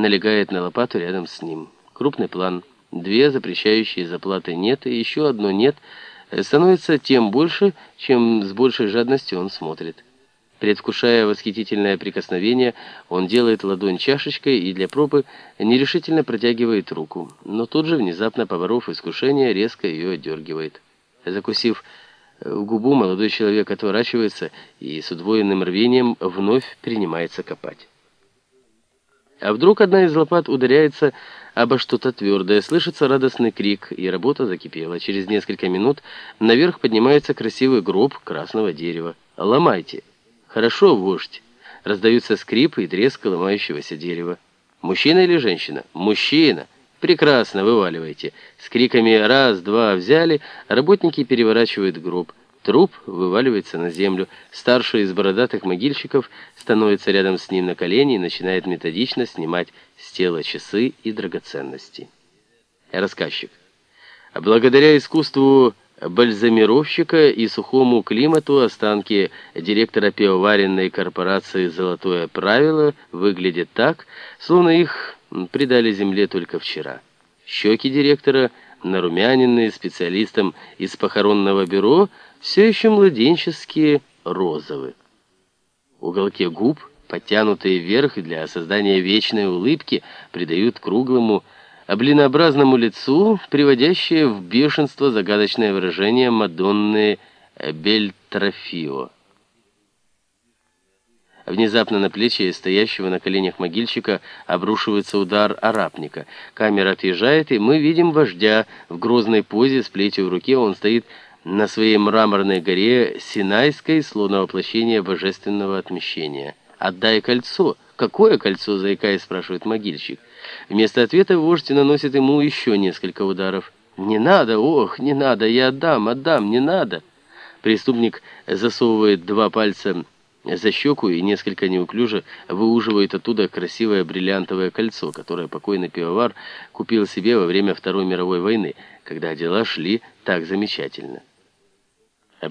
налегает на лопату рядом с ним. Крупный план. Две запрещающие заплаты «нет» и еще одно «нет» становится тем больше, чем с большей жадностью он смотрит. Предвкушая восхитительное прикосновение, он делает ладонь чашечкой и для пробы нерешительно протягивает руку, но тут же, внезапно поборов искушение, резко ее отдергивает. Закусив в губу, молодой человек отворачивается и с удвоенным рвением вновь принимается копать. А вдруг одна из лопат ударяется обо что-то твердое, слышится радостный крик, и работа закипела. Через несколько минут наверх поднимается красивый гроб красного дерева. «Ломайте!» «Хорошо, вождь!» Раздаются скрипы и треск ломающегося дерева. «Мужчина или женщина?» «Мужчина!» «Прекрасно, вываливайте!» С криками «раз, два» взяли, работники переворачивают гроб. Труп вываливается на землю. Старший из бородатых могильщиков становится рядом с ним на колени и начинает методично снимать с тела часы и драгоценности. Рассказчик. Благодаря искусству бальзамировщика и сухому климату останки директора пивоваренной корпорации «Золотое правило» выглядят так, словно их придали земле только вчера. Щеки директора – нарумяненные специалистом из похоронного бюро, все еще младенческие розовы. Уголки губ, подтянутые вверх для создания вечной улыбки, придают круглому, облинообразному лицу, приводящее в бешенство загадочное выражение Мадонны Бельтрофио. Внезапно на плечи стоящего на коленях могильщика обрушивается удар арапника. Камера отъезжает, и мы видим вождя в грозной позе с плетью в руке. Он стоит на своей мраморной горе Синайской, словно воплощение божественного отмещения. «Отдай кольцо!» «Какое кольцо?» — заикаясь, спрашивает могильщик. Вместо ответа вождь наносит ему еще несколько ударов. «Не надо! Ох, не надо! Я отдам, отдам! Не надо!» Преступник засовывает два пальца за щеку и несколько неуклюже выуживает оттуда красивое бриллиантовое кольцо, которое покойный пивовар купил себе во время Второй мировой войны, когда дела шли так замечательно.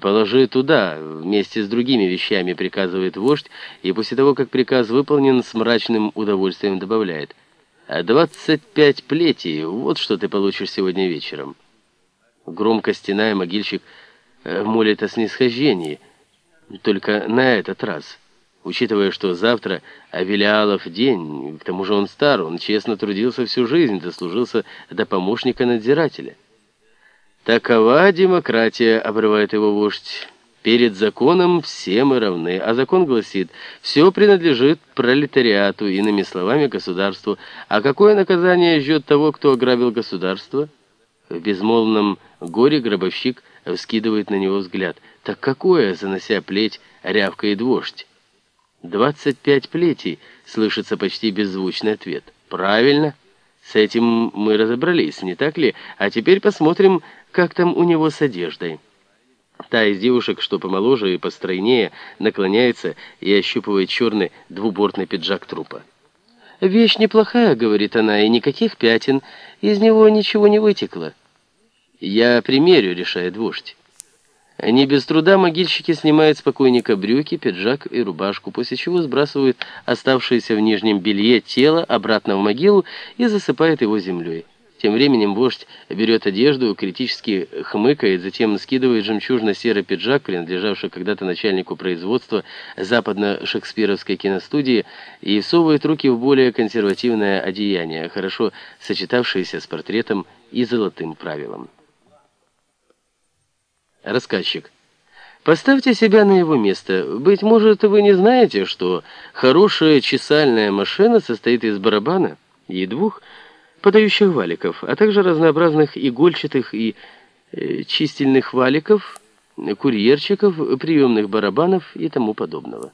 «Положи туда, вместе с другими вещами», — приказывает вождь, и после того, как приказ выполнен, с мрачным удовольствием добавляет. «А двадцать пять плетей, вот что ты получишь сегодня вечером». Громко стеная, могильщик э, молит о снисхождении — только на этот раз. Учитывая, что завтра Авелиалов день, к тому же он стар, он честно трудился всю жизнь, дослужился до помощника надзирателя. «Такова демократия», — обрывает его вождь. «Перед законом все мы равны, а закон гласит, все принадлежит пролетариату, иными словами, государству. А какое наказание ждет того, кто ограбил государство?» В безмолвном горе гробовщик вскидывает на него взгляд. «Так какое?» — занося плеть, рявкает вождь. «Двадцать пять плетей», — слышится почти беззвучный ответ. «Правильно. С этим мы разобрались, не так ли? А теперь посмотрим, как там у него с одеждой». Та из девушек, что помоложе и постройнее, наклоняется и ощупывает черный двубортный пиджак трупа. «Вещь неплохая», — говорит она, — «и никаких пятен. Из него ничего не вытекло». «Я примерю», — решает вождь. Не без труда могильщики снимают с покойника брюки, пиджак и рубашку, после чего сбрасывают оставшееся в нижнем белье тело обратно в могилу и засыпают его землей. Тем временем вождь берет одежду, критически хмыкает, затем скидывает жемчужно-серый пиджак, принадлежавший когда-то начальнику производства западно-шекспировской киностудии, и всовывает руки в более консервативное одеяние, хорошо сочетавшееся с портретом и золотым правилом. Рассказчик. Поставьте себя на его место. Быть может, вы не знаете, что хорошая чесальная машина состоит из барабана и двух подающих валиков, а также разнообразных игольчатых и э, чистильных валиков, курьерчиков, приемных барабанов и тому подобного.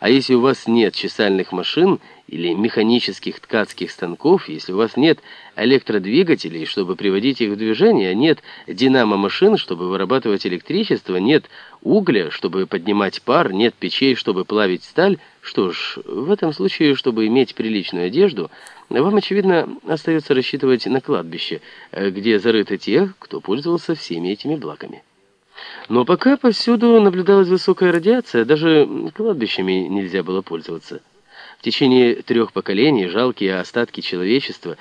А если у вас нет чесальных машин или механических ткацких станков, если у вас нет электродвигателей, чтобы приводить их в движение, нет динамо-машин, чтобы вырабатывать электричество, нет угля, чтобы поднимать пар, нет печей, чтобы плавить сталь, что ж, в этом случае, чтобы иметь приличную одежду, вам, очевидно, остается рассчитывать на кладбище, где зарыты те, кто пользовался всеми этими благами. Но пока повсюду наблюдалась высокая радиация, даже кладбищами нельзя было пользоваться. В течение трех поколений жалкие остатки человечества